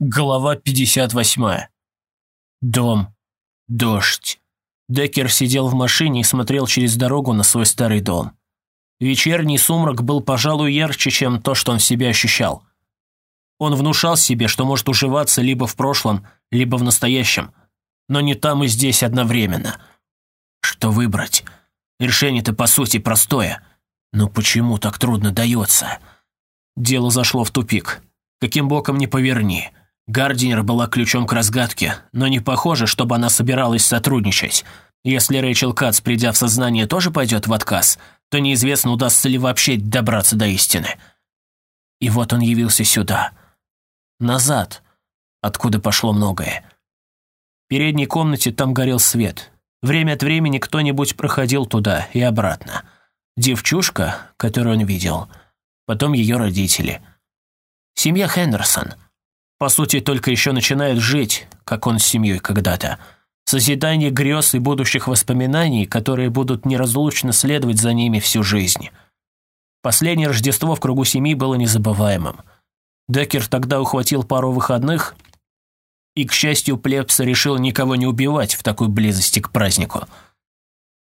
Глава 58. Дом. Дождь. Деккер сидел в машине и смотрел через дорогу на свой старый дом. Вечерний сумрак был, пожалуй, ярче, чем то, что он в себе ощущал. Он внушал себе, что может уживаться либо в прошлом, либо в настоящем, но не там и здесь одновременно. Что выбрать? Решение-то, по сути, простое. Но почему так трудно дается? Дело зашло в тупик. Каким боком ни поверни – Гардинер была ключом к разгадке, но не похоже, чтобы она собиралась сотрудничать. Если Рэйчел Кац, придя в сознание, тоже пойдет в отказ, то неизвестно, удастся ли вообще добраться до истины. И вот он явился сюда. Назад, откуда пошло многое. В передней комнате там горел свет. Время от времени кто-нибудь проходил туда и обратно. Девчушка, которую он видел, потом ее родители. Семья Хендерсон – по сути, только еще начинает жить, как он с семьей когда-то. Созидание грез и будущих воспоминаний, которые будут неразлучно следовать за ними всю жизнь. Последнее Рождество в кругу семьи было незабываемым. Деккер тогда ухватил пару выходных, и, к счастью, плебс решил никого не убивать в такой близости к празднику.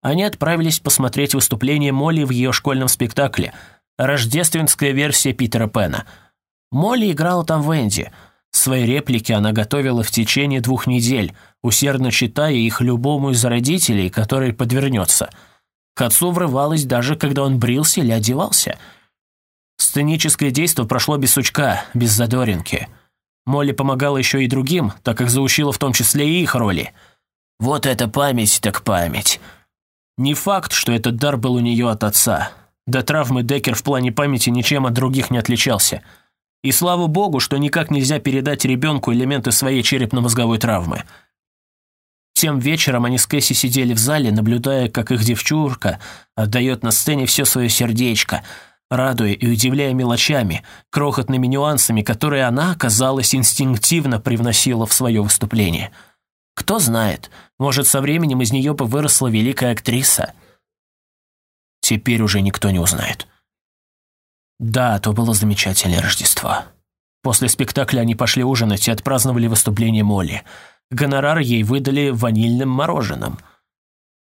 Они отправились посмотреть выступление Молли в ее школьном спектакле «Рождественская версия Питера Пэна». Молли играла там Венди – Свои реплики она готовила в течение двух недель, усердно читая их любому из родителей, который подвернется. К отцу врывалась даже, когда он брился или одевался. Сценическое действо прошло без сучка, без задоринки. Молли помогала еще и другим, так как заучила в том числе и их роли. Вот это память так память. Не факт, что этот дар был у нее от отца. До травмы Деккер в плане памяти ничем от других не отличался – и слава богу, что никак нельзя передать ребенку элементы своей черепно-мозговой травмы. Тем вечером они с Кэсси сидели в зале, наблюдая, как их девчурка отдает на сцене все свое сердечко, радуя и удивляя мелочами, крохотными нюансами, которые она, казалось, инстинктивно привносила в свое выступление. Кто знает, может, со временем из нее бы выросла великая актриса. Теперь уже никто не узнает. Да, то было замечательное Рождество. После спектакля они пошли ужинать и отпраздновали выступление Молли. Гонорар ей выдали ванильным мороженым.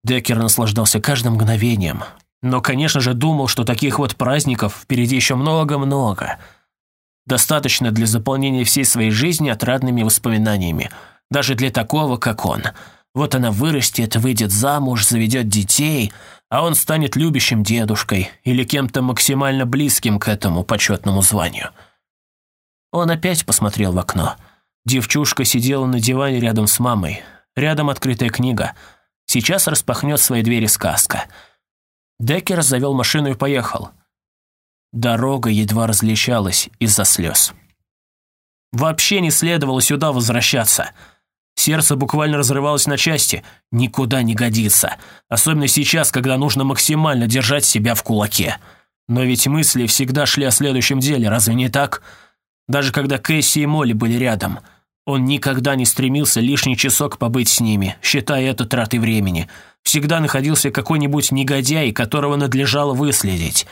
Деккер наслаждался каждым мгновением. Но, конечно же, думал, что таких вот праздников впереди еще много-много. Достаточно для заполнения всей своей жизни отрадными воспоминаниями. Даже для такого, как он. Вот она вырастет, выйдет замуж, заведет детей – а он станет любящим дедушкой или кем-то максимально близким к этому почетному званию. Он опять посмотрел в окно. Девчушка сидела на диване рядом с мамой. Рядом открытая книга. Сейчас распахнет свои двери сказка. Деккер завел машину и поехал. Дорога едва различалась из-за слез. Вообще не следовало сюда возвращаться – Сердце буквально разрывалось на части. Никуда не годится. Особенно сейчас, когда нужно максимально держать себя в кулаке. Но ведь мысли всегда шли о следующем деле, разве не так? Даже когда Кэсси и Молли были рядом. Он никогда не стремился лишний часок побыть с ними, считая это тратой времени. Всегда находился какой-нибудь негодяй, которого надлежало выследить.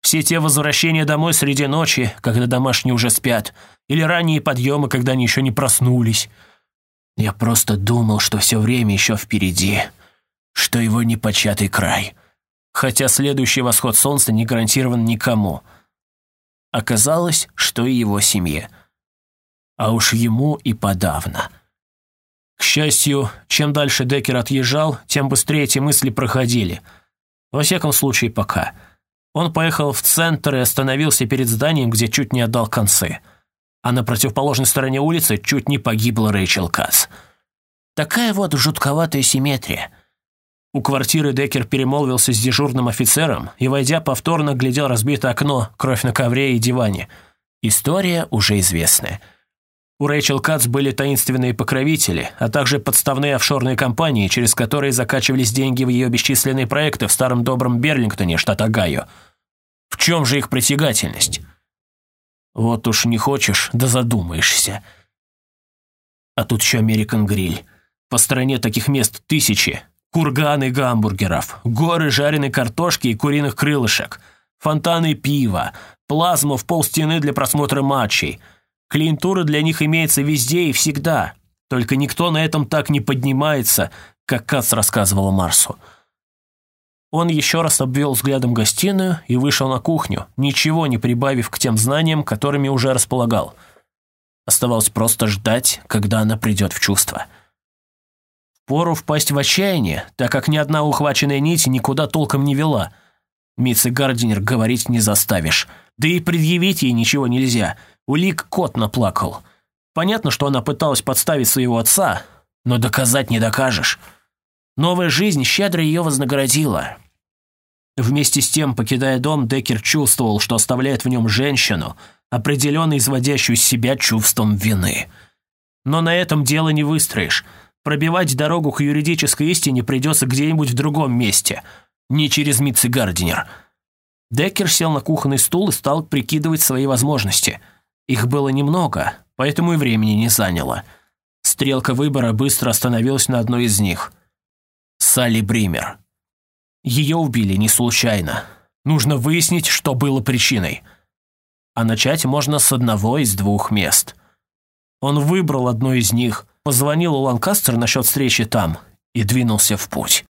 Все те возвращения домой среди ночи, когда домашние уже спят, или ранние подъемы, когда они еще не проснулись – я просто думал, что все время еще впереди, что его непочатый край. Хотя следующий восход солнца не гарантирован никому. Оказалось, что и его семье. А уж ему и подавно. К счастью, чем дальше Деккер отъезжал, тем быстрее эти мысли проходили. Во всяком случае, пока. Он поехал в центр и остановился перед зданием, где чуть не отдал концы – а на противоположной стороне улицы чуть не погибла Рэйчел Касс. Такая вот жутковатая симметрия. У квартиры Деккер перемолвился с дежурным офицером и, войдя, повторно глядел разбитое окно, кровь на ковре и диване. История уже известная. У Рэйчел Кац были таинственные покровители, а также подставные офшорные компании, через которые закачивались деньги в ее бесчисленные проекты в старом добром Берлингтоне, штат Огайо. В чем же их притягательность? Вот уж не хочешь, да задумаешься. А тут еще Американ Гриль. По стране таких мест тысячи. Курганы гамбургеров, горы жареной картошки и куриных крылышек, фонтаны пива, плазму в полстены для просмотра матчей. Клиентура для них имеется везде и всегда. Только никто на этом так не поднимается, как Кац рассказывала Марсу. Он еще раз обвел взглядом гостиную и вышел на кухню, ничего не прибавив к тем знаниям, которыми уже располагал. Оставалось просто ждать, когда она придет в чувство. Пору впасть в отчаяние, так как ни одна ухваченная нить никуда толком не вела. Митцы Гардинер говорить не заставишь. Да и предъявить ей ничего нельзя. Улик кот наплакал. Понятно, что она пыталась подставить своего отца, но доказать не докажешь. Новая жизнь щедро ее вознаградила. Вместе с тем, покидая дом, Деккер чувствовал, что оставляет в нем женщину, определенно изводящую себя чувством вины. Но на этом дело не выстроишь. Пробивать дорогу к юридической истине придется где-нибудь в другом месте, не через Гардинер. Деккер сел на кухонный стул и стал прикидывать свои возможности. Их было немного, поэтому и времени не заняло. Стрелка выбора быстро остановилась на одной из них. Салли Бример. Ее убили не случайно. Нужно выяснить, что было причиной. А начать можно с одного из двух мест. Он выбрал одно из них, позвонил у Ланкастер насчет встречи там и двинулся в путь.